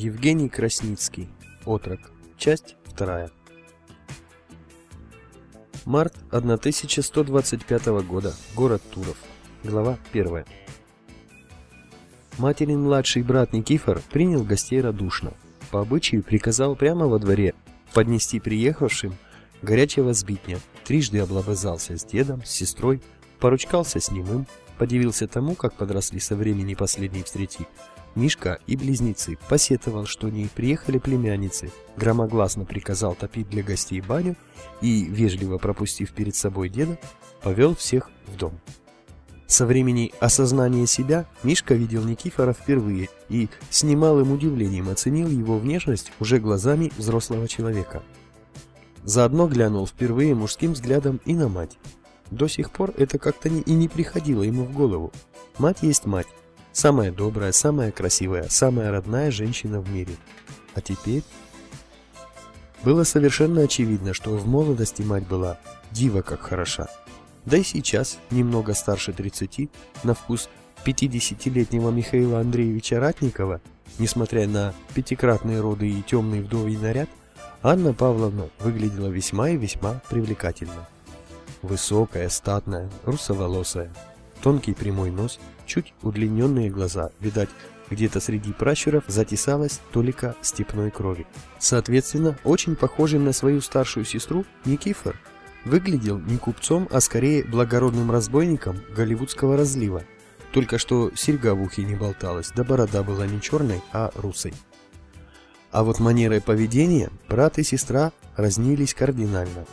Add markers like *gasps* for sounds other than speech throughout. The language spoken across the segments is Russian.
Евгений Красницкий. Отрок. Часть вторая. Март 1125 года. Город Туров. Глава первая. Материн младший брат Никифор принял гостей радушно. По обычаю приказал прямо во дворе поднести приехавшим горячего сбитня. Трижды облобызался с дедом, с сестрой, поручкался с немым, подивился тому, как подросли со времени последней встречи Мишка и близнецы, посетовал, что не приехали племянницы, громогласно приказал топить для гостей баню и, вежливо пропустив перед собой деда, повел всех в дом. Со времени осознания себя Мишка видел Никифора впервые и с немалым удивлением оценил его внешность уже глазами взрослого человека. Заодно глянул впервые мужским взглядом и на мать. До сих пор это как-то и не приходило ему в голову. Мать есть мать, Самая добрая, самая красивая, самая родная женщина в мире. А теперь... Было совершенно очевидно, что в молодости мать была дива как хороша. Да и сейчас, немного старше 30, на вкус 50-летнего Михаила Андреевича Ратникова, несмотря на пятикратные роды и темный вдовий наряд, Анна Павловна выглядела весьма и весьма привлекательно. Высокая, статная, русоволосая, тонкий прямой нос – чуть удлиненные глаза, видать, где-то среди пращуров затесалась толика степной крови. Соответственно, очень похожим на свою старшую сестру, Никифор выглядел не купцом, а скорее благородным разбойником голливудского разлива. Только что серьга в ухе не болталась, да борода была не черной, а русой. А вот манерой поведения брат и сестра разнились кардинально.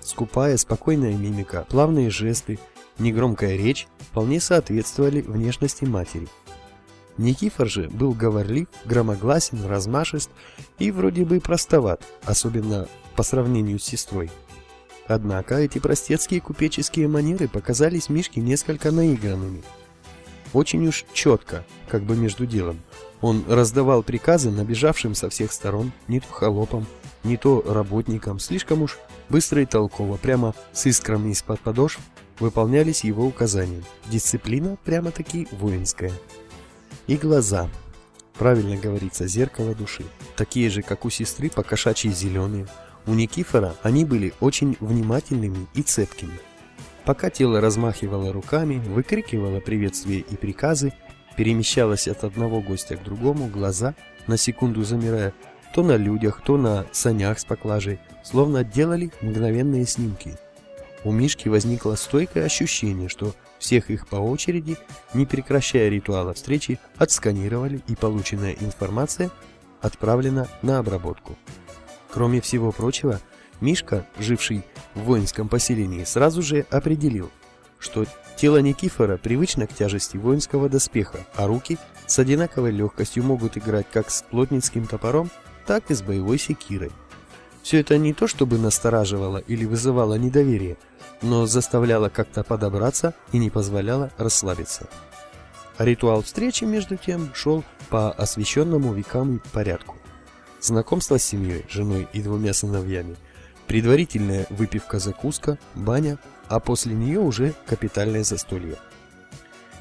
Скупая, спокойная мимика, плавные жесты негромкая речь вполне соответствовали внешности матери. Никифор же был говорлив, громогласен, размашист и вроде бы простоват, особенно по сравнению с сестрой. Однако эти простецкие купеческие манеры показались Мишке несколько наигранными. Очень уж четко, как бы между делом, он раздавал приказы набежавшим со всех сторон, не то холопам, не то работникам, слишком уж быстро и толково, прямо с искрами из-под подошв, выполнялись его указания. Дисциплина прямо-таки воинская. И глаза. Правильно говорится, зеркало души. Такие же, как у сестры, покошачьи зеленые. У Никифора они были очень внимательными и цепкими. Пока тело размахивало руками, выкрикивало приветствия и приказы, перемещалось от одного гостя к другому, глаза, на секунду замирая, то на людях, то на санях с поклажей, словно делали мгновенные снимки – у Мишки возникло стойкое ощущение, что всех их по очереди, не прекращая ритуала встречи, отсканировали и полученная информация отправлена на обработку. Кроме всего прочего, Мишка, живший в воинском поселении, сразу же определил, что тело Никифора привычно к тяжести воинского доспеха, а руки с одинаковой легкостью могут играть как с плотницким топором, так и с боевой секирой. Все это не то чтобы настораживало или вызывало недоверие, но заставляло как-то подобраться и не позволяло расслабиться. Ритуал встречи, между тем, шел по освященному векам порядку. Знакомство с семьей, женой и двумя сыновьями, предварительная выпивка-закуска, баня, а после нее уже капитальное застолье.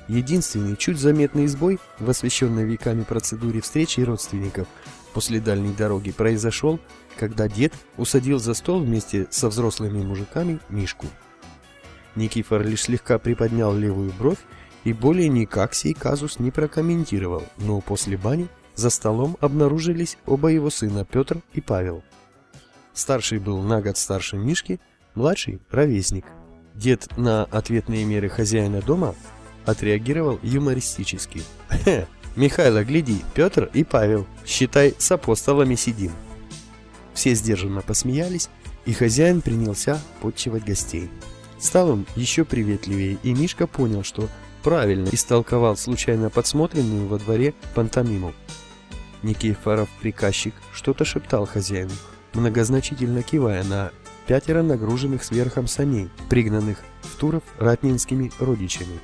Единственный чуть заметный сбой в освященной веками процедуре встречи родственников после дальней дороги произошел, когда дед усадил за стол вместе со взрослыми мужиками Мишку. Никифор лишь слегка приподнял левую бровь и более никак сей казус не прокомментировал, но после бани за столом обнаружились оба его сына Петр и Павел. Старший был на год старше Мишки, младший – ровесник. Дед на ответные меры хозяина дома отреагировал юмористически. «Хе, Михайло, гляди, Петр и Павел, считай, с апостолами сидим». Все сдержанно посмеялись, и хозяин принялся подчивать гостей. Стал он еще приветливее, и Мишка понял, что правильно истолковал случайно подсмотренную во дворе пантомиму. Никифоров приказчик что-то шептал хозяину, многозначительно кивая на пятеро нагруженных сверхом саней, пригнанных в Туров ратнинскими родичами.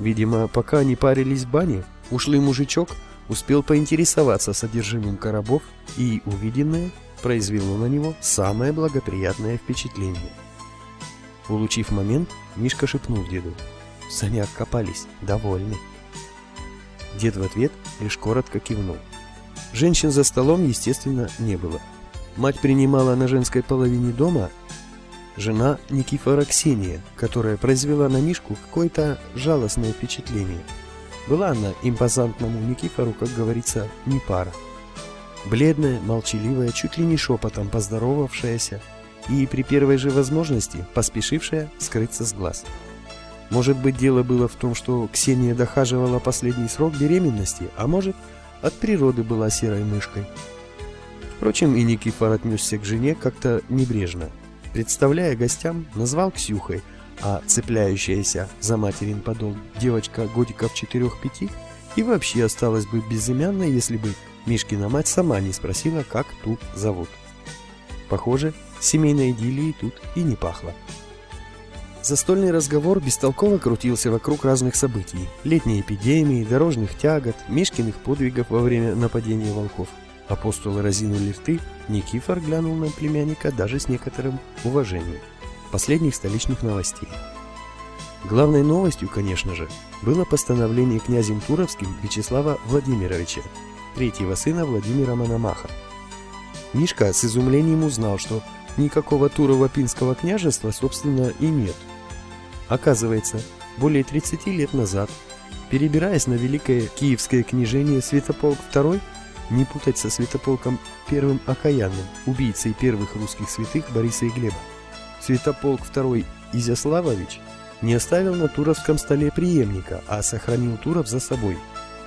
Видимо, пока они парились в бане, ушлый мужичок успел поинтересоваться содержимым коробов, и увиденное произвело на него самое благоприятное впечатление. Улучив момент, Мишка шепнул деду. Санях копались, довольны. Дед в ответ лишь коротко кивнул. Женщин за столом, естественно, не было. Мать принимала на женской половине дома жена Никифора Ксения, которая произвела на Мишку какое-то жалостное впечатление. Была она импозантному Никифору, как говорится, не пара. Бледная, молчаливая, чуть ли не шепотом поздоровавшаяся и при первой же возможности поспешившая скрыться с глаз. Может быть, дело было в том, что Ксения дохаживала последний срок беременности, а может, от природы была серой мышкой. Впрочем, и Никифор отнесся к жене как-то небрежно. Представляя гостям, назвал Ксюхой, а цепляющаяся за материн подол девочка годиков 4-5 и вообще осталась бы безымянной, если бы Мишкина мать сама не спросила, как ту зовут. Похоже, семейной идиллией тут и не пахло. Застольный разговор бестолково крутился вокруг разных событий. Летней эпидемии, дорожных тягот, Мишкиных подвигов во время нападения волков. Апостолы разинули рты, Никифор глянул на племянника даже с некоторым уважением. Последних столичных новостей. Главной новостью, конечно же, было постановление князем Туровским Вячеслава Владимировича, третьего сына Владимира Мономаха. Мишка с изумлением узнал, что никакого Турово-Пинского княжества, собственно, и нет – Оказывается, более 30 лет назад, перебираясь на Великое Киевское княжение, Святополк II, не путать со Святополком I Окаянным, убийцей первых русских святых Бориса и Глеба, Святополк II Изяславович не оставил на Туровском столе преемника, а сохранил Туров за собой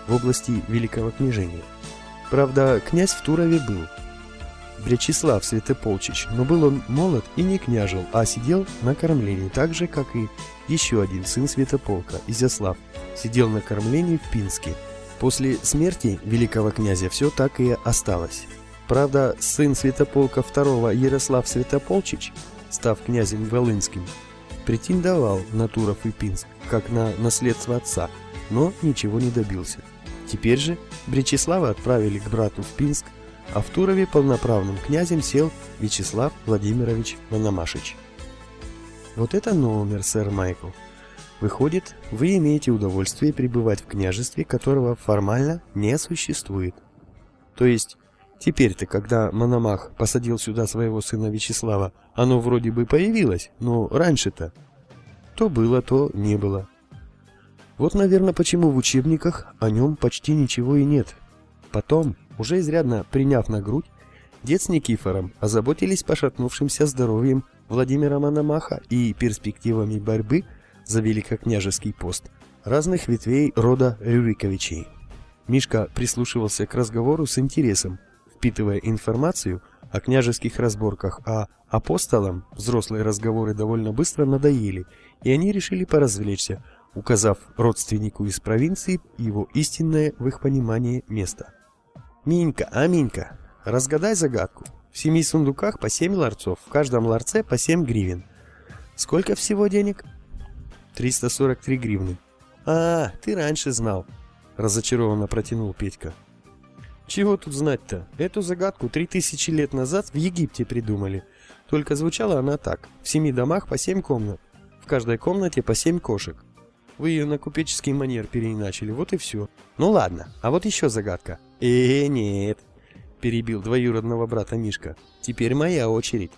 в области Великого княжения. Правда, князь в Турове был – Бречислав Святополчич, но был он молод и не княжил, а сидел на кормлении, так же, как и еще один сын Святополка, Изяслав, сидел на кормлении в Пинске. После смерти великого князя все так и осталось. Правда, сын Святополка II Ярослав Святополчич, став князем Волынским, претендовал на Туров и Пинск, как на наследство отца, но ничего не добился. Теперь же Бречеслава отправили к брату в Пинск, а в Турове полноправным князем сел Вячеслав Владимирович Мономашич. Вот это номер, сэр Майкл. Выходит, вы имеете удовольствие пребывать в княжестве, которого формально не существует. То есть, теперь-то, когда Мономах посадил сюда своего сына Вячеслава, оно вроде бы появилось, но раньше-то то было, то не было. Вот, наверное, почему в учебниках о нем почти ничего и нет. Потом, уже изрядно приняв на грудь, дед с Никифором озаботились пошатнувшимся здоровьем Владимира Мономаха и перспективами борьбы за великокняжеский пост разных ветвей рода Рюриковичей. Мишка прислушивался к разговору с интересом, впитывая информацию о княжеских разборках, а апостолам взрослые разговоры довольно быстро надоели, и они решили поразвлечься, указав родственнику из провинции его истинное в их понимании место. Минька, а Минька, разгадай загадку. В семи сундуках по семь ларцов, в каждом ларце по семь гривен. Сколько всего денег? 343 гривны. А, ты раньше знал, разочарованно протянул Петька. Чего тут знать-то? Эту загадку три тысячи лет назад в Египте придумали. Только звучала она так. В семи домах по семь комнат. В каждой комнате по семь кошек. Вы ее на купеческий манер переиначили, вот и все. Ну ладно, а вот еще загадка. «Э, нет», — перебил двоюродного брата Мишка. «Теперь моя очередь».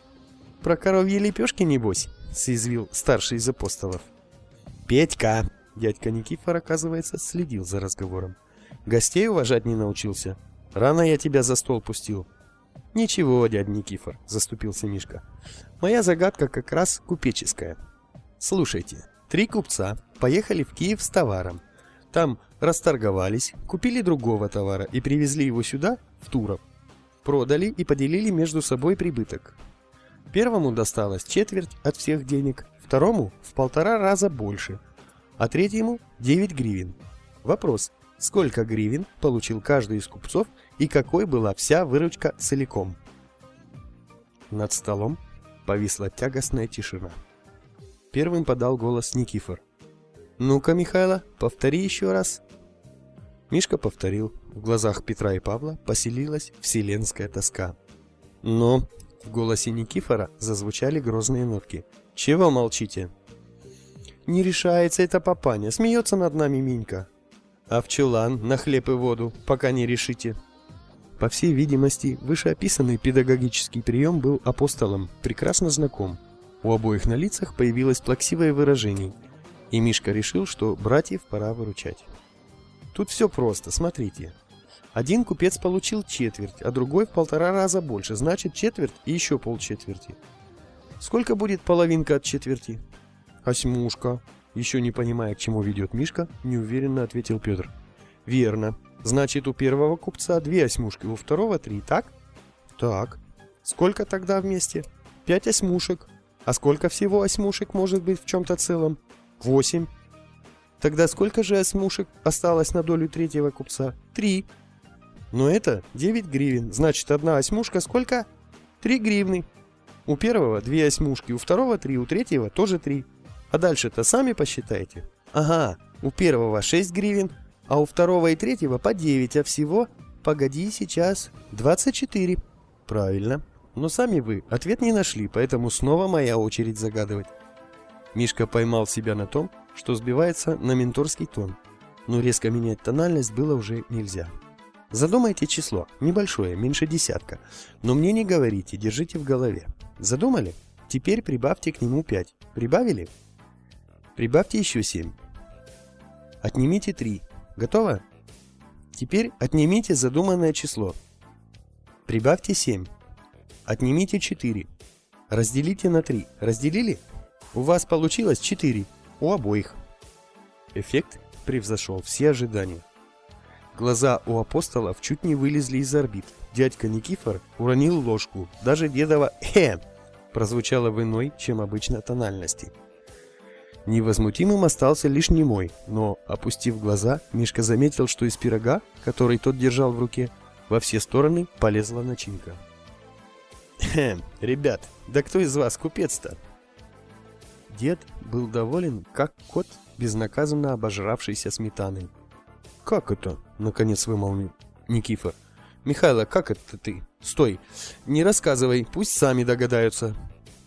«Про коровьи лепешки, небось?» — съязвил старший из апостолов. «Петька!» — дядька Никифор, оказывается, следил за разговором. «Гостей уважать не научился. Рано я тебя за стол пустил». «Ничего, дядь Никифор», — заступился Мишка. «Моя загадка как раз купеческая. Слушайте, три купца поехали в Киев с товаром. Там расторговались, купили другого товара и привезли его сюда, в Туров. Продали и поделили между собой прибыток. Первому досталось четверть от всех денег, второму в полтора раза больше, а третьему 9 гривен. Вопрос, сколько гривен получил каждый из купцов и какой была вся выручка целиком? Над столом повисла тягостная тишина. Первым подал голос Никифор. «Ну-ка, Михайло, повтори еще раз». Мишка повторил. В глазах Петра и Павла поселилась вселенская тоска. «Но...» — в голосе Никифора зазвучали грозные нотки. «Чего молчите?» «Не решается это папаня, смеется над нами Минька». «А в чулан, на хлеб и воду, пока не решите». По всей видимости, вышеописанный педагогический прием был апостолом прекрасно знаком. У обоих на лицах появилось плаксивое выражение, и Мишка решил, что братьев пора выручать. Тут все просто, смотрите. Один купец получил четверть, а другой в полтора раза больше, значит четверть и еще полчетверти. Сколько будет половинка от четверти? Осьмушка. Еще не понимая, к чему ведет Мишка, неуверенно ответил Петр. Верно. Значит, у первого купца две осьмушки, у второго три, так? Так. Сколько тогда вместе? Пять осьмушек. А сколько всего осьмушек может быть в чем-то целом? Восемь. Тогда сколько же осьмушек осталось на долю третьего купца? Три. Но это 9 гривен. Значит, одна осьмушка сколько? 3 гривны. У первого две осьмушки, у второго три, у третьего тоже три. А дальше-то сами посчитайте. Ага, у первого 6 гривен, а у второго и третьего по 9, а всего, погоди, сейчас, 24. Правильно. Но сами вы ответ не нашли, поэтому снова моя очередь загадывать. Мишка поймал себя на том, что сбивается на менторский тон, но резко менять тональность было уже нельзя. Задумайте число, небольшое, меньше десятка, но мне не говорите, держите в голове. Задумали? Теперь прибавьте к нему 5. Прибавили? Прибавьте еще 7. Отнимите 3. Готово? Теперь отнимите задуманное число. Прибавьте 7. Отнимите 4. Разделите на 3. Разделили? У вас получилось 4. У обоих. Эффект превзошел все ожидания. Глаза у апостолов чуть не вылезли из орбит. Дядька Никифор уронил ложку. Даже дедова «э» прозвучало в иной, чем обычно, тональности. Невозмутимым остался лишь немой, но, опустив глаза, Мишка заметил, что из пирога, который тот держал в руке, во все стороны полезла начинка. «Хм, ребят, да кто из вас купец-то?» Дед был доволен, как кот, безнаказанно обожравшийся сметаной. «Как это?» — наконец вымолвил Никифор. «Михайло, как это ты? Стой! Не рассказывай, пусть сами догадаются.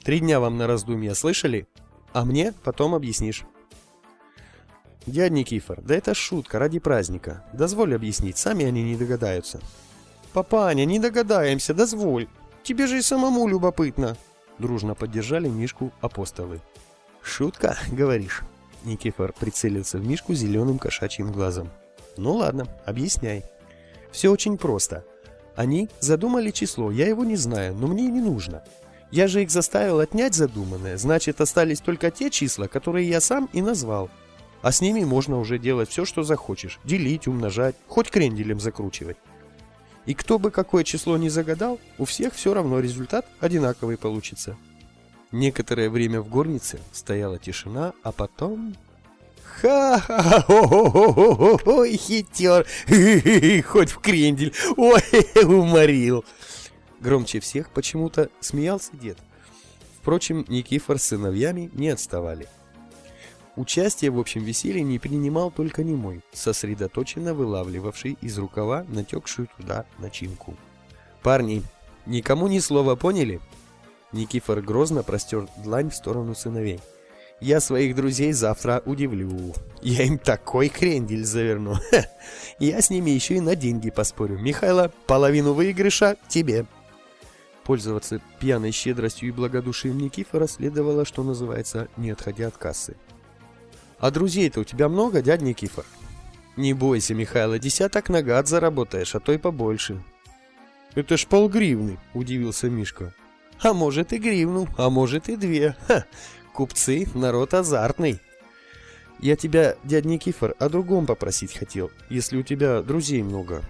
Три дня вам на раздумья, слышали? А мне потом объяснишь». «Дядь Никифор, да это шутка ради праздника. Дозволь объяснить, сами они не догадаются». «Папаня, не догадаемся, дозволь. Тебе же и самому любопытно». Дружно поддержали Мишку апостолы. «Шутка, *laughs* говоришь?» Никифор прицелился в Мишку зеленым кошачьим глазом. Ну ладно, объясняй. Все очень просто. Они задумали число, я его не знаю, но мне и не нужно. Я же их заставил отнять задуманное, значит остались только те числа, которые я сам и назвал. А с ними можно уже делать все, что захочешь. Делить, умножать, хоть кренделем закручивать. И кто бы какое число ни загадал, у всех все равно результат одинаковый получится. Некоторое время в горнице стояла тишина, а потом... Ха-ха-ха, ой, хитер, хоть в крендель, ой, уморил. Громче всех почему-то смеялся дед. Впрочем, Никифор с сыновьями не отставали. Участие в общем веселье не принимал только немой, сосредоточенно вылавливавший из рукава натекшую туда начинку. «Парни, никому ни слова поняли?» Никифор грозно простер длань в сторону сыновей. Я своих друзей завтра удивлю. Я им такой крендель заверну. Ха. *laughs* Я с ними еще и на деньги поспорю. Михайло, половину выигрыша тебе. Пользоваться пьяной щедростью и благодушием Никифора следовало, что называется, не отходя от кассы. А друзей-то у тебя много, дядь Никифор? Не бойся, Михайло, десяток нагад заработаешь, а то и побольше. Это ж полгривны, удивился Мишка. А может и гривну, а может и две. Ха, Купцы — народ азартный. Я тебя, дядь Никифор, о другом попросить хотел, если у тебя друзей много.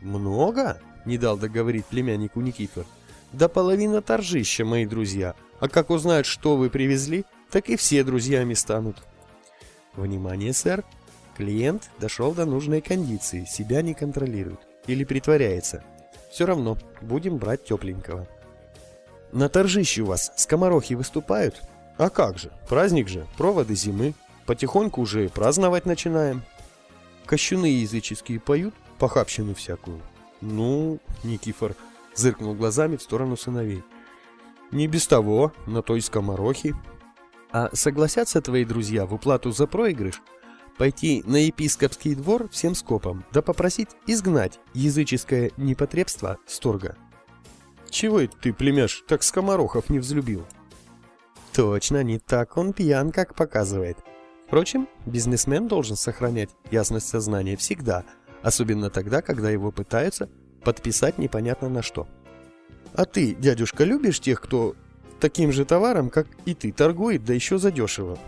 Много? Не дал договорить племяннику Никифор. Да половина торжища, мои друзья. А как узнают, что вы привезли, так и все друзьями станут. Внимание, сэр. Клиент дошел до нужной кондиции, себя не контролирует. Или притворяется. Все равно, будем брать тепленького. На торжище у вас скоморохи выступают? А как же, праздник же, проводы зимы. Потихоньку уже праздновать начинаем. Кощуны языческие поют, похабщину всякую. Ну, Никифор зыркнул глазами в сторону сыновей. Не без того, на той скоморохе. А согласятся твои друзья в уплату за проигрыш? Пойти на епископский двор всем скопом, да попросить изгнать языческое непотребство с торга. Чего это ты, племяш, так скоморохов не взлюбил? Точно, не так он пьян, как показывает. Впрочем, бизнесмен должен сохранять ясность сознания всегда, особенно тогда, когда его пытаются подписать непонятно на что. А ты, дядюшка, любишь тех, кто таким же товаром, как и ты, торгует, да еще задешево?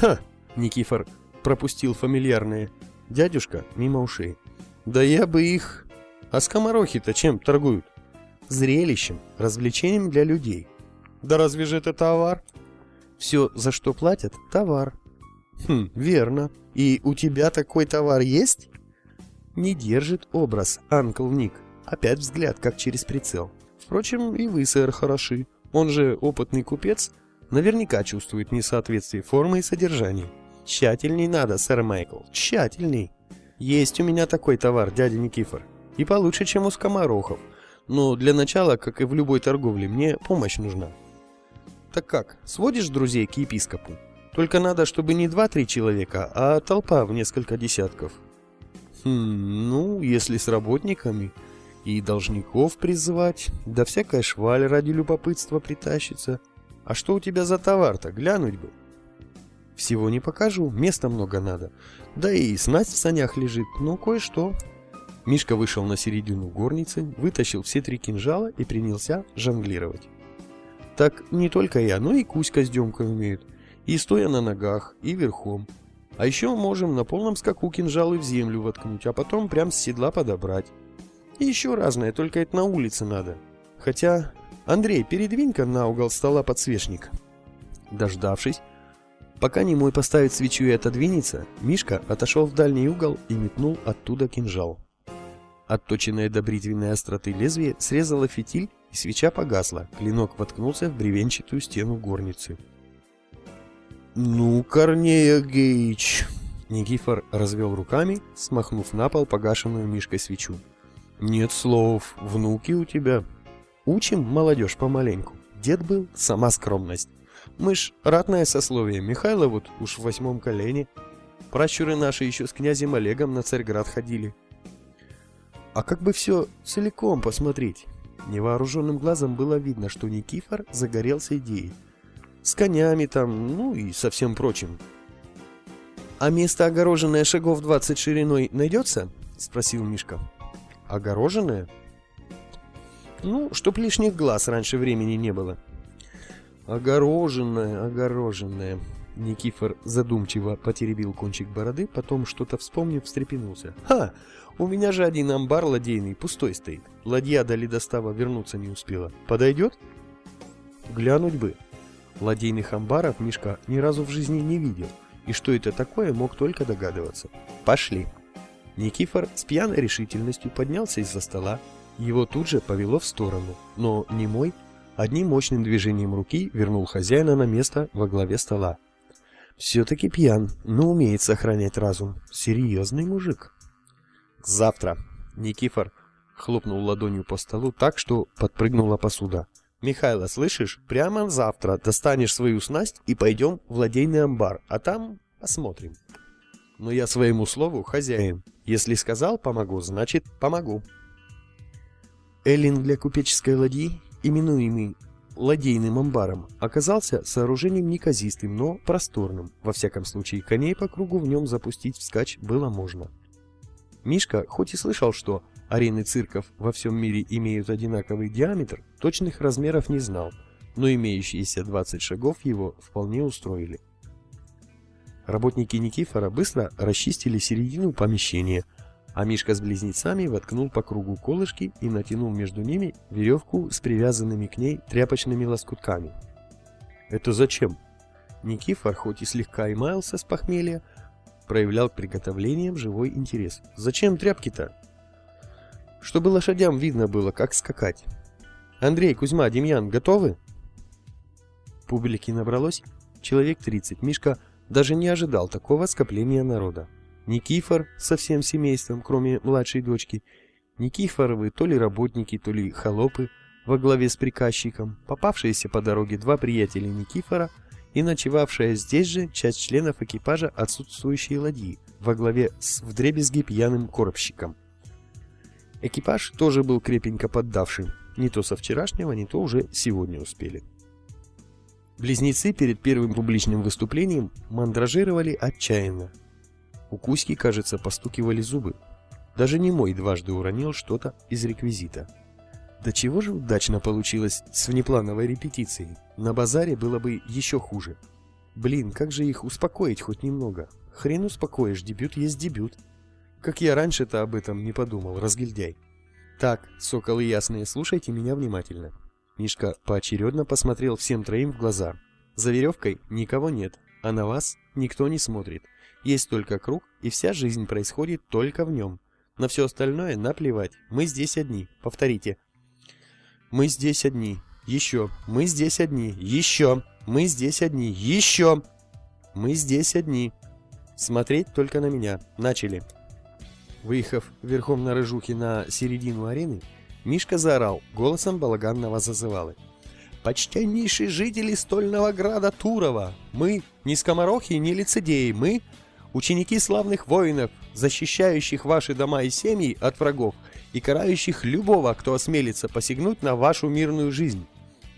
Ха! Никифор пропустил фамильярные. Дядюшка мимо ушей. Да я бы их... А скоморохи-то чем торгуют? Зрелищем, развлечением для людей. Да разве же это товар? Все, за что платят, товар. Хм, верно. И у тебя такой товар есть? Не держит образ, Анкл Ник. Опять взгляд, как через прицел. Впрочем, и вы, сэр, хороши. Он же опытный купец, наверняка чувствует несоответствие формы и содержания. Тщательней надо, сэр Майкл, тщательней. Есть у меня такой товар, дядя Никифор. И получше, чем у скоморохов. Но для начала, как и в любой торговле, мне помощь нужна. Так как, сводишь друзей к епископу? Только надо, чтобы не два-три человека, а толпа в несколько десятков. Хм, ну, если с работниками и должников призывать, да всякая шваль ради любопытства притащится. А что у тебя за товар-то, глянуть бы? Всего не покажу, места много надо. Да и снасть в санях лежит, ну кое-что. Мишка вышел на середину горницы, вытащил все три кинжала и принялся жонглировать. Так не только я, но и Кузька с Демкой умеют. И стоя на ногах, и верхом. А еще можем на полном скаку кинжалы в землю воткнуть, а потом прям с седла подобрать. И еще разное, только это на улице надо. Хотя... Андрей, передвинь-ка на угол стола подсвечник. Дождавшись, пока немой поставит свечу и отодвинется, Мишка отошел в дальний угол и метнул оттуда кинжал. Отточенное до бритвенной остроты лезвие срезало фитиль, и свеча погасла. Клинок воткнулся в бревенчатую стену горницы. «Ну, Корнея Геич!» Никифор развел руками, смахнув на пол погашенную Мишкой свечу. Нет слов, внуки у тебя. Учим молодежь помаленьку. Дед был, сама скромность. Мы ж ратное сословие, Михайло вот уж в восьмом колене. Пращуры наши еще с князем Олегом на Царьград ходили. А как бы все целиком посмотреть? Невооруженным глазом было видно, что Никифор загорелся идеей. С конями там, ну и со всем прочим. «А место, огороженное шагов 20 шириной, найдется?» — спросил Мишка. Огороженная? Ну, чтоб лишних глаз раньше времени не было. Огороженная, огороженная. Никифор задумчиво потеребил кончик бороды, потом, что-то вспомнив, встрепенулся. «Ха! У меня же один амбар ладейный, пустой стоит. Ладья до ледостава вернуться не успела. Подойдет?» «Глянуть бы». Ладейных амбаров Мишка ни разу в жизни не видел, и что это такое, мог только догадываться. «Пошли!» Никифор с пьяной решительностью поднялся из-за стола. Его тут же повело в сторону, но не мой, одним мощным движением руки вернул хозяина на место во главе стола. Все-таки пьян, но умеет сохранять разум. Серьезный мужик. Завтра. Никифор хлопнул ладонью по столу так, что подпрыгнула посуда. «Михайло, слышишь? Прямо завтра достанешь свою снасть и пойдем в ладейный амбар, а там посмотрим». «Но я своему слову хозяин. Если сказал «помогу», значит «помогу». Эллин для купеческой ладьи, именуемый ладейным амбаром, оказался сооружением неказистым, но просторным. Во всяком случае, коней по кругу в нем запустить вскачь было можно. Мишка, хоть и слышал, что арены цирков во всем мире имеют одинаковый диаметр, точных размеров не знал, но имеющиеся 20 шагов его вполне устроили. Работники Никифора быстро расчистили середину помещения, а Мишка с близнецами воткнул по кругу колышки и натянул между ними веревку с привязанными к ней тряпочными лоскутками. «Это зачем?» Никифор, хоть и слегка и маялся с похмелья, проявлял к приготовлениям живой интерес. «Зачем тряпки-то?» «Чтобы лошадям видно было, как скакать». «Андрей, Кузьма, Демьян, готовы?» Публики набралось человек 30. Мишка даже не ожидал такого скопления народа. Никифор со всем семейством, кроме младшей дочки, Никифоровы то ли работники, то ли холопы во главе с приказчиком, попавшиеся по дороге два приятеля Никифора и ночевавшая здесь же часть членов экипажа отсутствующей ладьи во главе с вдребезги пьяным коробщиком. Экипаж тоже был крепенько поддавшим, не то со вчерашнего, не то уже сегодня успели. Близнецы перед первым публичным выступлением мандражировали отчаянно. У Кузьки, кажется, постукивали зубы. Даже не мой дважды уронил что-то из реквизита. Да чего же удачно получилось с внеплановой репетицией. На базаре было бы еще хуже. Блин, как же их успокоить хоть немного? Хрен успокоишь, дебют есть дебют. Как я раньше-то об этом не подумал, разгильдяй. Так, соколы ясные, слушайте меня внимательно. Мишка поочередно посмотрел всем троим в глаза. За веревкой никого нет, а на вас никто не смотрит. Есть только круг, и вся жизнь происходит только в нем. На все остальное наплевать. Мы здесь одни. Повторите. Мы здесь одни. Еще. Мы здесь одни. Еще. Мы здесь одни. Еще. Мы здесь одни. Смотреть только на меня. Начали. Выехав верхом на рыжухе на середину арены, Мишка заорал голосом балаганного зазывалы. «Почтеннейшие жители стольного града Турова! Мы не скоморохи, не лицедеи, мы ученики славных воинов, защищающих ваши дома и семьи от врагов и карающих любого, кто осмелится посягнуть на вашу мирную жизнь.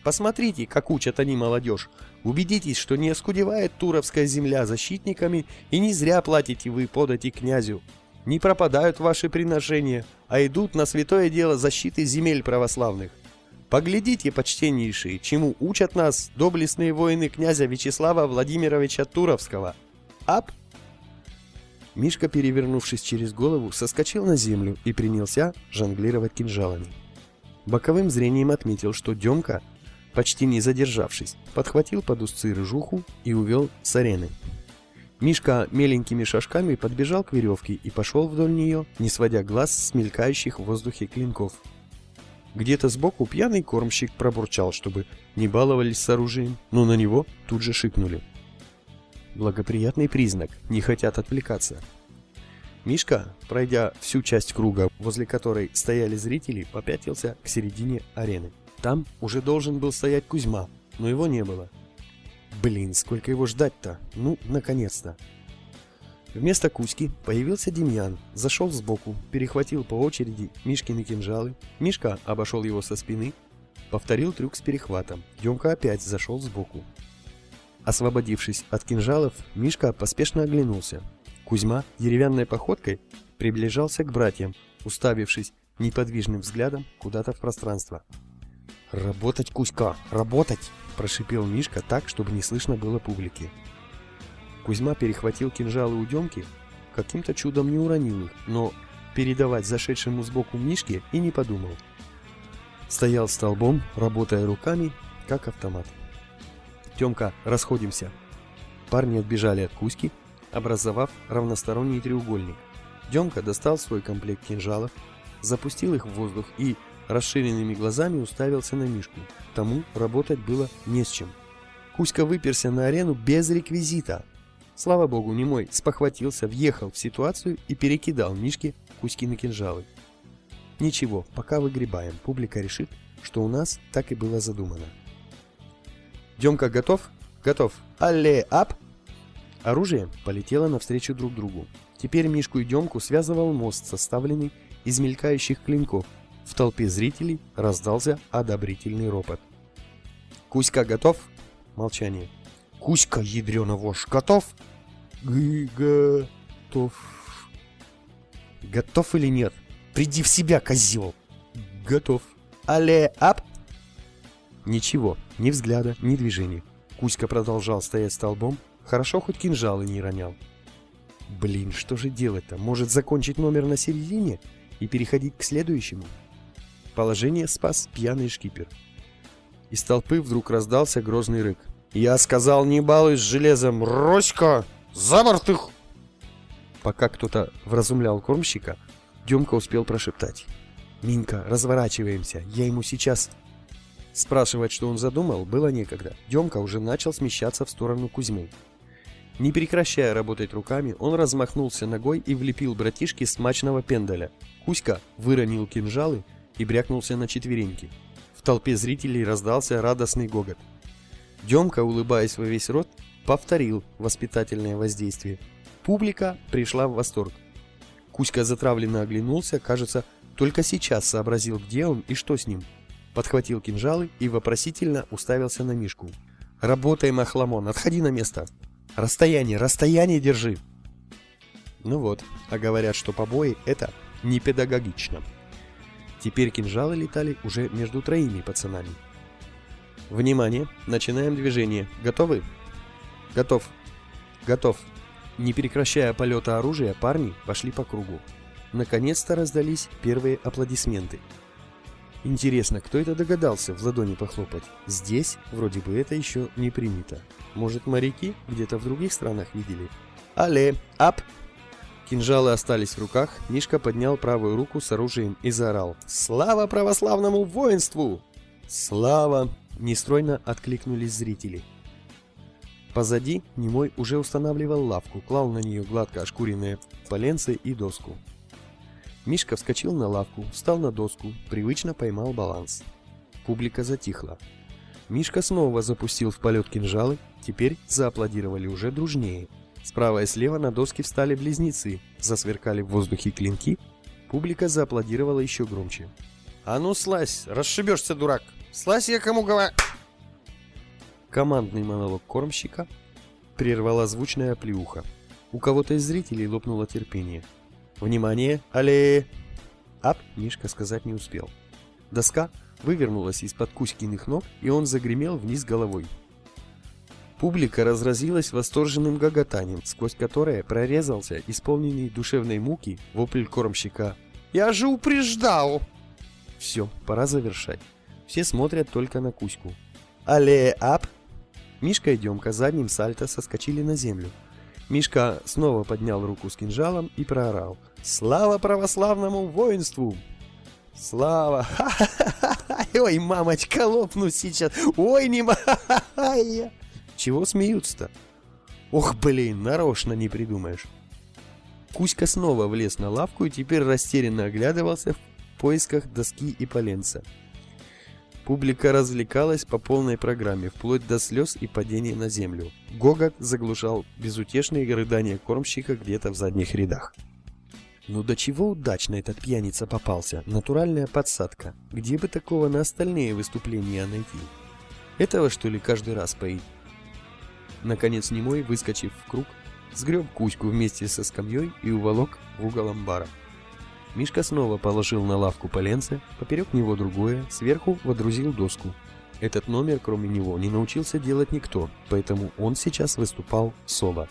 Посмотрите, как учат они молодежь. Убедитесь, что не оскудевает Туровская земля защитниками и не зря платите вы подати князю. Не пропадают ваши приношения, а идут на святое дело защиты земель православных. Поглядите, почтеннейшие, чему учат нас доблестные воины князя Вячеслава Владимировича Туровского. Ап! Мишка, перевернувшись через голову, соскочил на землю и принялся жонглировать кинжалами. Боковым зрением отметил, что Демка, почти не задержавшись, подхватил под узцы рыжуху и увел с арены. Мишка меленькими шажками подбежал к веревке и пошел вдоль нее, не сводя глаз с мелькающих в воздухе клинков. Где-то сбоку пьяный кормщик пробурчал, чтобы не баловались с оружием, но на него тут же шикнули. Благоприятный признак, не хотят отвлекаться. Мишка, пройдя всю часть круга, возле которой стояли зрители, попятился к середине арены. Там уже должен был стоять Кузьма, но его не было. Блин, сколько его ждать-то? Ну, наконец-то. Вместо Кузьки появился Демьян, зашел сбоку, перехватил по очереди Мишкины кинжалы. Мишка обошел его со спины, повторил трюк с перехватом. Демка опять зашел сбоку. Освободившись от кинжалов, Мишка поспешно оглянулся. Кузьма деревянной походкой приближался к братьям, уставившись неподвижным взглядом куда-то в пространство. «Работать, Кузька, работать!» – прошипел Мишка так, чтобы не слышно было публики. Кузьма перехватил кинжалы у Демки, каким-то чудом не уронил их, но передавать зашедшему сбоку Мишке и не подумал. Стоял столбом, работая руками, как автомат. «Темка, расходимся!» Парни отбежали от Кузьки, образовав равносторонний треугольник. Демка достал свой комплект кинжалов, запустил их в воздух и расширенными глазами уставился на Мишку. Тому работать было не с чем. Кузька выперся на арену без реквизита. Слава богу, немой спохватился, въехал в ситуацию и перекидал Мишке Кузькины кинжалы. Ничего, пока выгребаем, публика решит, что у нас так и было задумано. Демка готов? Готов. Алле, ап! Оружие полетело навстречу друг другу. Теперь Мишку и Демку связывал мост, составленный из мелькающих клинков. В толпе зрителей раздался одобрительный ропот. «Кузька готов?» Молчание. «Кузька, ядрёна вошь, готов?» «Готов». «Готов или нет? Приди в себя, козел!» «Готов». «Але, ап!» Ничего, ни взгляда, ни движения. Кузька продолжал стоять столбом, хорошо хоть кинжалы не ронял. Блин, что же делать-то? Может закончить номер на середине и переходить к следующему? Положение спас пьяный шкипер. Из толпы вдруг раздался грозный рык. «Я сказал, не балуй с железом! Роська! За борт их!» Пока кто-то вразумлял кормщика, Демка успел прошептать. «Минька, разворачиваемся, я ему сейчас Спрашивать, что он задумал, было некогда. Демка уже начал смещаться в сторону Кузьмы. Не прекращая работать руками, он размахнулся ногой и влепил братишке смачного пендаля. Кузька выронил кинжалы и брякнулся на четвереньки. В толпе зрителей раздался радостный гогот. Демка, улыбаясь во весь рот, повторил воспитательное воздействие. Публика пришла в восторг. Кузька затравленно оглянулся, кажется, только сейчас сообразил, где он и что с ним. Подхватил кинжалы и вопросительно уставился на Мишку. «Работай, Махламон, отходи на место!» «Расстояние, расстояние держи!» Ну вот, а говорят, что побои — это не педагогично. Теперь кинжалы летали уже между троими пацанами. Внимание, начинаем движение. Готовы? Готов. Готов. Не прекращая полета оружия, парни пошли по кругу. Наконец-то раздались первые аплодисменты. Интересно, кто это догадался в ладони похлопать? Здесь вроде бы это еще не принято. Может, моряки где-то в других странах видели? Але, ап! Кинжалы остались в руках, Мишка поднял правую руку с оружием и заорал. «Слава православному воинству!» «Слава!» – нестройно откликнулись зрители. Позади Немой уже устанавливал лавку, клал на нее гладко ошкуренные поленцы и доску. Мишка вскочил на лавку, встал на доску, привычно поймал баланс. Публика затихла. Мишка снова запустил в полет кинжалы, теперь зааплодировали уже дружнее. Справа и слева на доске встали близнецы, засверкали в воздухе клинки, публика зааплодировала еще громче. «А ну слазь, расшибешься, дурак! Слазь я кому говорю!» Командный монолог кормщика прервала звучная плюха. У кого-то из зрителей лопнуло терпение. «Внимание! Алле!» Ап Мишка сказать не успел. Доска вывернулась из-под Кузькиных ног, и он загремел вниз головой. Публика разразилась восторженным гоготанием, сквозь которое прорезался исполненный душевной муки вопль кормщика. «Я же упреждал!» Все, пора завершать. Все смотрят только на Кузьку. «Алле, ап!» Мишка и Демка задним сальто соскочили на землю. Мишка снова поднял руку с кинжалом и проорал. «Слава православному воинству!» «Слава! *laughs* Ой, мамочка, лопну сейчас! Ой, не ма *laughs* чего смеются-то? Ох, блин, нарочно не придумаешь. Кузька снова влез на лавку и теперь растерянно оглядывался в поисках доски и поленца. Публика развлекалась по полной программе, вплоть до слез и падения на землю. Гогот заглушал безутешные рыдания кормщика где-то в задних рядах. Ну до чего удачно этот пьяница попался, натуральная подсадка. Где бы такого на остальные выступления найти? Этого что ли каждый раз поить? Наконец Немой, выскочив в круг, сгреб Кузьку вместе со скамьей и уволок в угол амбара. Мишка снова положил на лавку поленце, поперек него другое, сверху водрузил доску. Этот номер, кроме него, не научился делать никто, поэтому он сейчас выступал соло.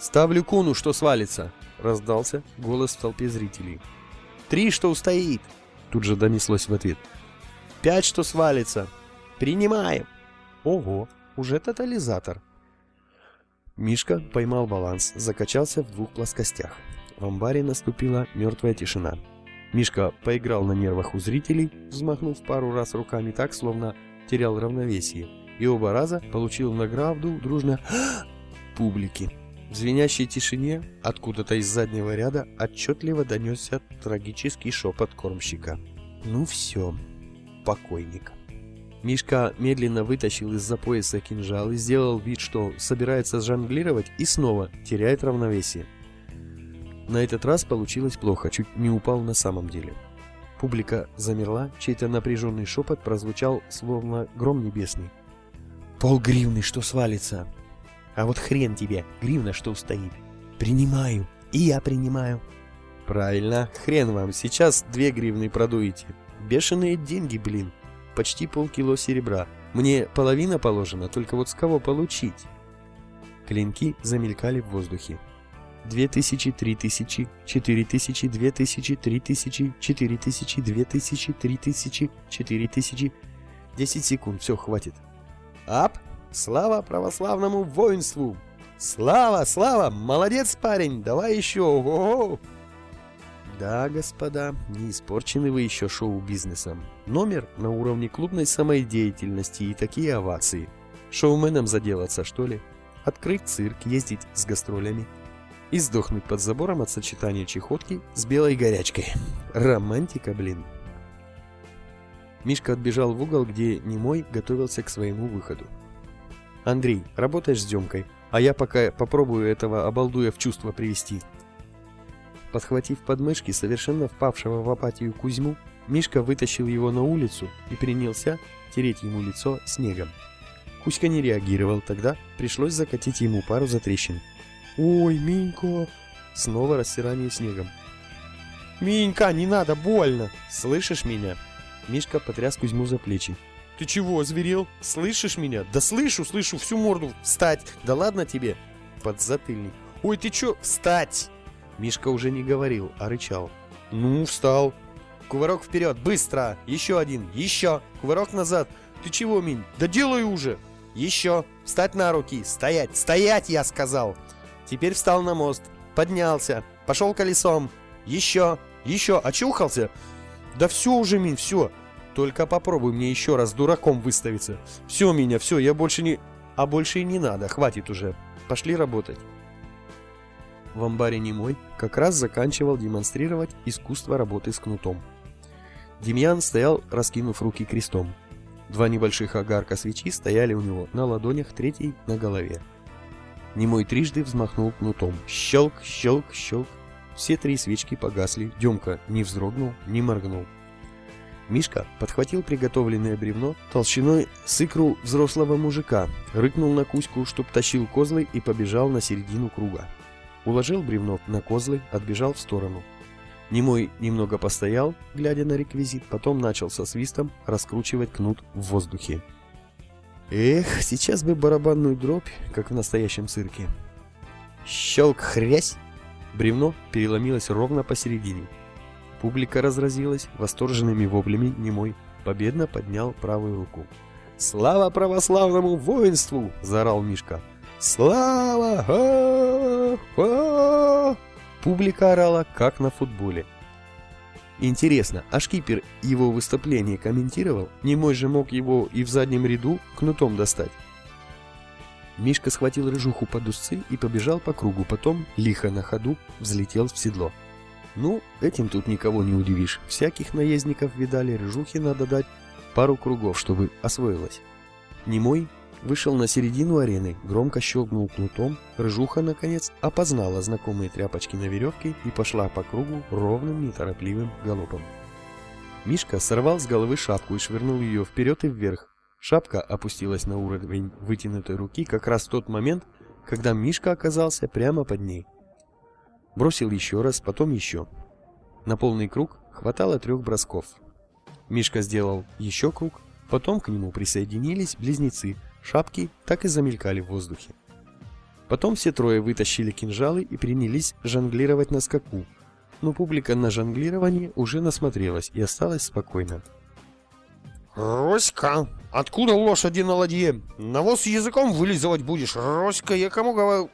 «Ставлю куну, что свалится!» — раздался голос в толпе зрителей. «Три, что устоит!» — тут же донеслось в ответ. «Пять, что свалится!» «Принимаем!» «Ого!» Уже тотализатор. Мишка поймал баланс, закачался в двух плоскостях. В амбаре наступила мертвая тишина. Мишка поиграл на нервах у зрителей, взмахнув пару раз руками так, словно терял равновесие, и оба раза получил награду дружно *gasps* публики. В звенящей тишине откуда-то из заднего ряда отчетливо донесся трагический шепот кормщика. «Ну все, покойник». Мишка медленно вытащил из-за пояса кинжал и сделал вид, что собирается жонглировать и снова теряет равновесие. На этот раз получилось плохо, чуть не упал на самом деле. Публика замерла, чей-то напряженный шепот прозвучал, словно гром небесный. «Пол гривны, что свалится!» «А вот хрен тебе, гривна, что устоит!» «Принимаю, и я принимаю!» «Правильно, хрен вам, сейчас две гривны продуете!» «Бешеные деньги, блин!» почти полкило серебра. Мне половина положена, только вот с кого получить? Клинки замелькали в воздухе. Две тысячи, три тысячи, четыре тысячи, две тысячи, три тысячи, четыре тысячи, две тысячи, три тысячи, четыре тысячи. Десять секунд, все, хватит. Ап! Слава православному воинству! Слава, слава! Молодец, парень! Давай еще! Ого! Да, господа, не испорчены вы еще шоу-бизнесом. Номер на уровне клубной самодеятельности и такие овации. Шоуменом заделаться, что ли? Открыть цирк, ездить с гастролями. И сдохнуть под забором от сочетания чехотки с белой горячкой. Романтика, блин. Мишка отбежал в угол, где Немой готовился к своему выходу. «Андрей, работаешь с Демкой, а я пока попробую этого обалдуя в чувство привести». Подхватив подмышки совершенно впавшего в апатию Кузьму, Мишка вытащил его на улицу и принялся тереть ему лицо снегом. Кузька не реагировал, тогда пришлось закатить ему пару затрещин. «Ой, Минька!» Снова растирание снегом. «Минька, не надо, больно! Слышишь меня?» Мишка потряс Кузьму за плечи. «Ты чего, озверел? Слышишь меня? Да слышу, слышу, всю морду. Встать! Да ладно тебе!» Подзатыльник. «Ой, ты чё? Встать!» Мишка уже не говорил, а рычал. «Ну, встал!» «Кувырок вперед, быстро! Еще один, еще! Кувырок назад! Ты чего, Минь? Да делай уже!» «Еще! Встать на руки! Стоять! Стоять, я сказал!» Теперь встал на мост, поднялся, пошел колесом. Еще! Еще! Очухался? Да все уже, Минь, все! Только попробуй мне еще раз дураком выставиться. Все, меня, все, я больше не... А больше и не надо, хватит уже. Пошли работать. В амбаре немой как раз заканчивал демонстрировать искусство работы с кнутом. Демьян стоял, раскинув руки крестом. Два небольших огарка свечи стояли у него на ладонях, третий на голове. Немой трижды взмахнул кнутом. Щелк, щелк, щелк. Все три свечки погасли. Демка не вздрогнул, не моргнул. Мишка подхватил приготовленное бревно толщиной с икру взрослого мужика, рыкнул на Кузьку, чтоб тащил козлы и побежал на середину круга. Уложил бревно на козлы, отбежал в сторону. Немой немного постоял, глядя на реквизит, потом начал со свистом раскручивать кнут в воздухе. Эх, сейчас бы барабанную дробь, как в настоящем цирке. Щелк, хрясь! Бревно переломилось ровно посередине. Публика разразилась восторженными воплями, немой победно поднял правую руку. «Слава православному воинству!» – заорал Мишка. «Слава! Ха-ха!» Публика орала, как на футболе. Интересно, а шкипер его выступление комментировал? Не мой же мог его и в заднем ряду кнутом достать. Мишка схватил рыжуху под узцы и побежал по кругу, потом, лихо на ходу, взлетел в седло. Ну, этим тут никого не удивишь. Всяких наездников видали, рыжухе надо дать пару кругов, чтобы освоилась. Немой вышел на середину арены, громко щелкнул кнутом, рыжуха, наконец, опознала знакомые тряпочки на веревке и пошла по кругу ровным неторопливым галопом. Мишка сорвал с головы шапку и швырнул ее вперед и вверх. Шапка опустилась на уровень вытянутой руки как раз в тот момент, когда Мишка оказался прямо под ней. Бросил еще раз, потом еще. На полный круг хватало трех бросков. Мишка сделал еще круг, потом к нему присоединились близнецы – Шапки так и замелькали в воздухе. Потом все трое вытащили кинжалы и принялись жонглировать на скаку. Но публика на жонглирование уже насмотрелась и осталась спокойна. «Роська, откуда лошади на ладье? Навоз языком вылизывать будешь, Роська, я кому говорю?»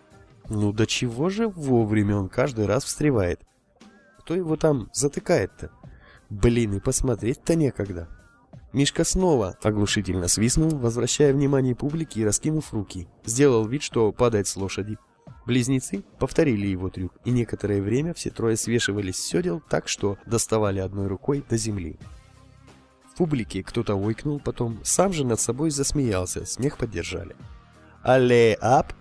Ну до чего же вовремя он каждый раз встревает? Кто его там затыкает-то? Блин, и посмотреть-то некогда. Мишка снова оглушительно свистнул, возвращая внимание публики и раскинув руки. Сделал вид, что падает с лошади. Близнецы повторили его трюк, и некоторое время все трое свешивались с седел так, что доставали одной рукой до земли. В публике кто-то ойкнул, потом сам же над собой засмеялся, смех поддержали. «Алле, ап!»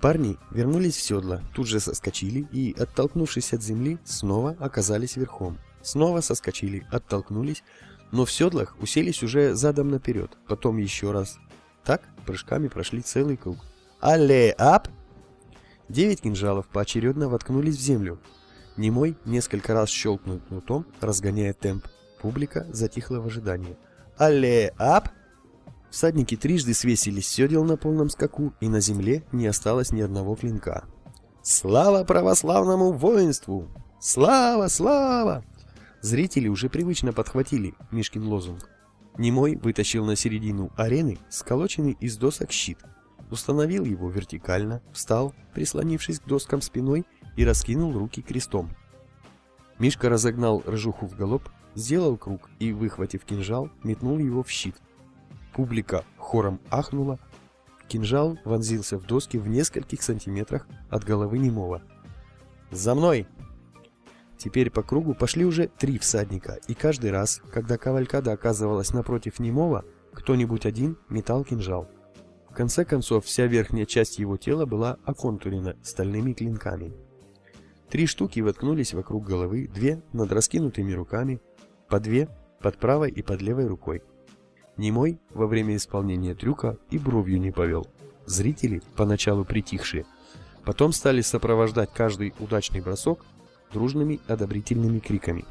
Парни вернулись в седла, тут же соскочили и, оттолкнувшись от земли, снова оказались верхом. Снова соскочили, оттолкнулись, но в седлах уселись уже задом наперед, потом еще раз. Так прыжками прошли целый круг. «Алле, ап!» Девять кинжалов поочередно воткнулись в землю. Немой несколько раз щелкнул кнутом, разгоняя темп. Публика затихла в ожидании. «Алле, ап!» Всадники трижды свесились седел на полном скаку, и на земле не осталось ни одного клинка. «Слава православному воинству! Слава, слава!» Зрители уже привычно подхватили Мишкин лозунг. Немой вытащил на середину арены сколоченный из досок щит, установил его вертикально, встал, прислонившись к доскам спиной и раскинул руки крестом. Мишка разогнал рыжуху в галоп, сделал круг и, выхватив кинжал, метнул его в щит. Публика хором ахнула, кинжал вонзился в доски в нескольких сантиметрах от головы немого. «За мной!» Теперь по кругу пошли уже три всадника, и каждый раз, когда кавалькада оказывалась напротив немого, кто-нибудь один метал кинжал. В конце концов, вся верхняя часть его тела была оконтурена стальными клинками. Три штуки воткнулись вокруг головы, две над раскинутыми руками, по две под правой и под левой рукой. Немой во время исполнения трюка и бровью не повел. Зрители, поначалу притихшие, потом стали сопровождать каждый удачный бросок дружными одобрительными криками.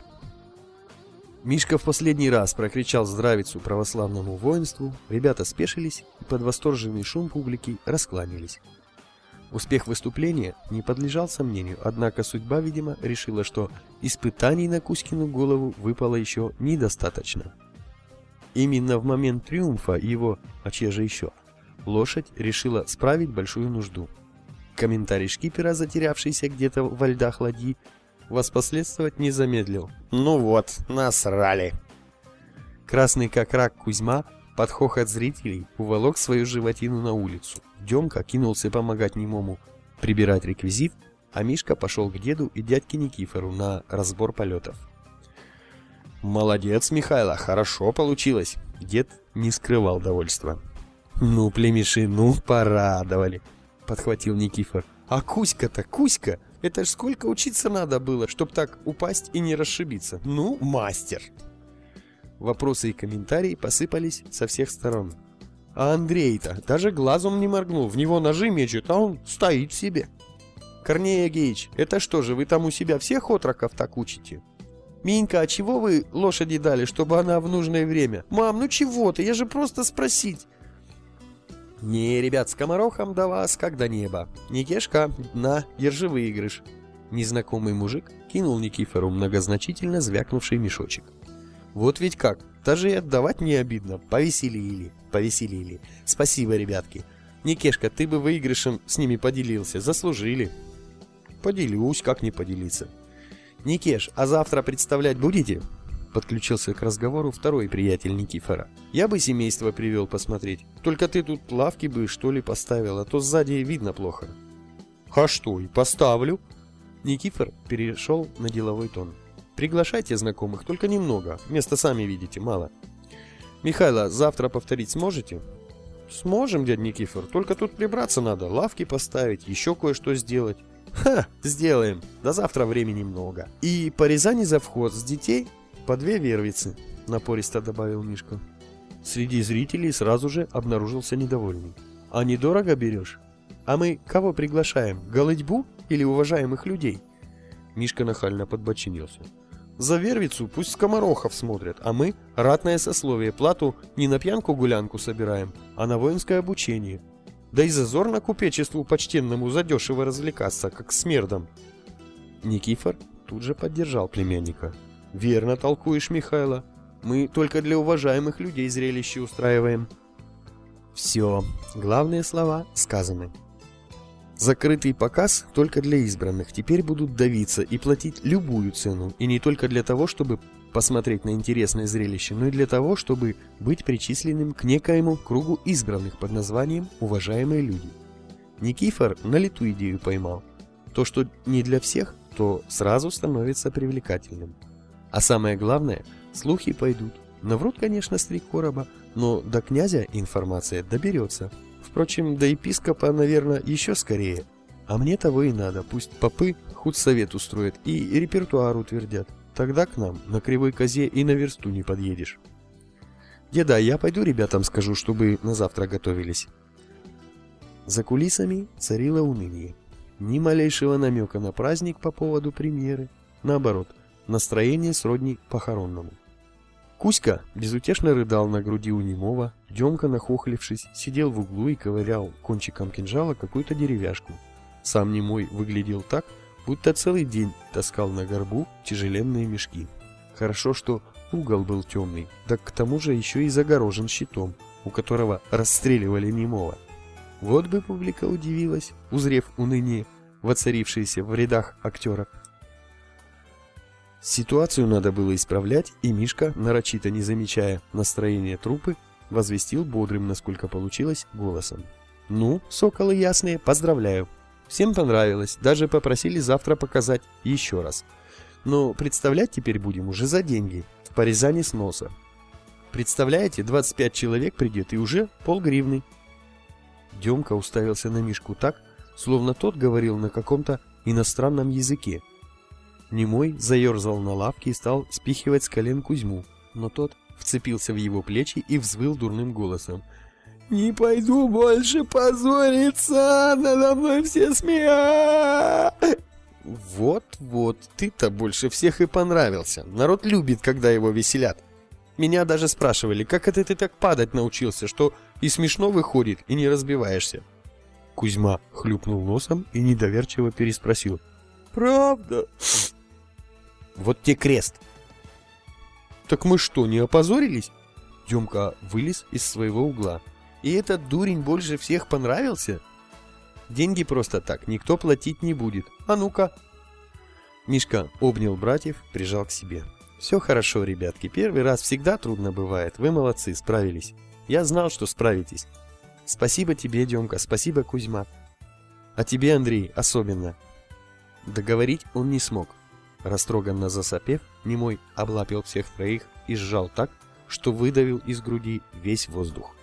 Мишка в последний раз прокричал здравицу православному воинству, ребята спешились и под восторженный шум публики раскланялись. Успех выступления не подлежал сомнению, однако судьба, видимо, решила, что испытаний на Кузькину голову выпало еще недостаточно. Именно в момент триумфа его, а чья же еще, лошадь решила справить большую нужду. Комментарий шкипера, затерявшийся где-то во льдах ладьи, воспоследствовать не замедлил. Ну вот, насрали. Красный как рак Кузьма под хохот зрителей уволок свою животину на улицу. Демка кинулся помогать немому прибирать реквизит, а Мишка пошел к деду и дядьке Никифору на разбор полетов. «Молодец, Михайло, хорошо получилось!» Дед не скрывал довольства. «Ну, племеши, ну, порадовали!» — подхватил Никифор. «А Кузька-то, Кузька! Это ж сколько учиться надо было, чтоб так упасть и не расшибиться! Ну, мастер!» Вопросы и комментарии посыпались со всех сторон. А Андрей-то даже глазом не моргнул, в него ножи мечут, а он стоит себе. Корнея Геич, это что же, вы там у себя всех отроков так учите? Минька, а чего вы лошади дали, чтобы она в нужное время? Мам, ну чего ты, я же просто спросить. Не, ребят, скоморохом до вас, как до неба. Никешка, на, держи выигрыш. Незнакомый мужик кинул Никифору многозначительно звякнувший мешочек. Вот ведь как, даже и отдавать не обидно. Повеселили, повеселили. Спасибо, ребятки. Никешка, ты бы выигрышем с ними поделился, заслужили. Поделюсь, как не поделиться. Никеш, а завтра представлять будете? Подключился к разговору второй приятель Никифора. Я бы семейство привел посмотреть. Только ты тут лавки бы, что ли, поставил, а то сзади видно плохо. А что, и поставлю. Никифор перешел на деловой тон. Приглашайте знакомых, только немного. Места сами видите, мало. Михайло, завтра повторить сможете? Сможем, дядь Никифор, только тут прибраться надо, лавки поставить, еще кое-что сделать. Ха, сделаем. До завтра времени много. И по Рязани за вход с детей по две вервицы, напористо добавил Мишка. Среди зрителей сразу же обнаружился недовольный. А недорого берешь? А мы кого приглашаем? Голодьбу или уважаемых людей? Мишка нахально подбочинился. За Вервицу пусть скоморохов смотрят, а мы, ратное сословие, плату не на пьянку-гулянку собираем, а на воинское обучение. Да и зазорно купечеству почтенному задешево развлекаться, как смердом. Никифор тут же поддержал племянника. Верно толкуешь, Михайло. Мы только для уважаемых людей зрелище устраиваем. Все, главные слова сказаны. Закрытый показ только для избранных. Теперь будут давиться и платить любую цену. И не только для того, чтобы посмотреть на интересное зрелище, но и для того, чтобы быть причисленным к некоему кругу избранных под названием «уважаемые люди». Никифор на лету идею поймал. То, что не для всех, то сразу становится привлекательным. А самое главное, слухи пойдут. Наврут, конечно, с три короба, но до князя информация доберется. Впрочем, до епископа, наверное, еще скорее. А мне того и надо. Пусть попы худсовет устроят и репертуар утвердят. Тогда к нам на кривой козе и на версту не подъедешь. Деда, я пойду ребятам скажу, чтобы на завтра готовились. За кулисами царило уныние. Ни малейшего намека на праздник по поводу премьеры. Наоборот, настроение сродни похоронному. Кузька безутешно рыдал на груди у немого, Демка, нахохлившись, сидел в углу и ковырял кончиком кинжала какую-то деревяшку. Сам немой выглядел так, будто целый день таскал на горбу тяжеленные мешки. Хорошо, что угол был темный, да к тому же еще и загорожен щитом, у которого расстреливали немого. Вот бы публика удивилась, узрев уныние, воцарившееся в рядах актеров. Ситуацию надо было исправлять, и Мишка, нарочито не замечая настроения трупы, возвестил бодрым, насколько получилось, голосом. «Ну, соколы ясные, поздравляю. Всем понравилось, даже попросили завтра показать еще раз. Но представлять теперь будем уже за деньги, в порезании с носа. Представляете, 25 человек придет и уже полгривны. Демка уставился на Мишку так, словно тот говорил на каком-то иностранном языке. Немой заерзал на лавке и стал спихивать с колен Кузьму, но тот вцепился в его плечи и взвыл дурным голосом. «Не пойду больше позориться, надо мной все смеют!» «Вот-вот, ты-то больше всех и понравился. Народ любит, когда его веселят. Меня даже спрашивали, как это ты так падать научился, что и смешно выходит, и не разбиваешься?» Кузьма хлюпнул носом и недоверчиво переспросил. «Правда?» «Вот те крест!» «Так мы что, не опозорились?» Демка вылез из своего угла. «И этот дурень больше всех понравился?» «Деньги просто так никто платить не будет. А ну-ка!» Мишка обнял братьев, прижал к себе. «Все хорошо, ребятки, первый раз всегда трудно бывает. Вы молодцы, справились. Я знал, что справитесь. Спасибо тебе, Демка, спасибо, Кузьма. А тебе, Андрей, особенно». Договорить он не смог. Растроганно засопев, немой облапил всех троих и сжал так, что выдавил из груди весь воздух.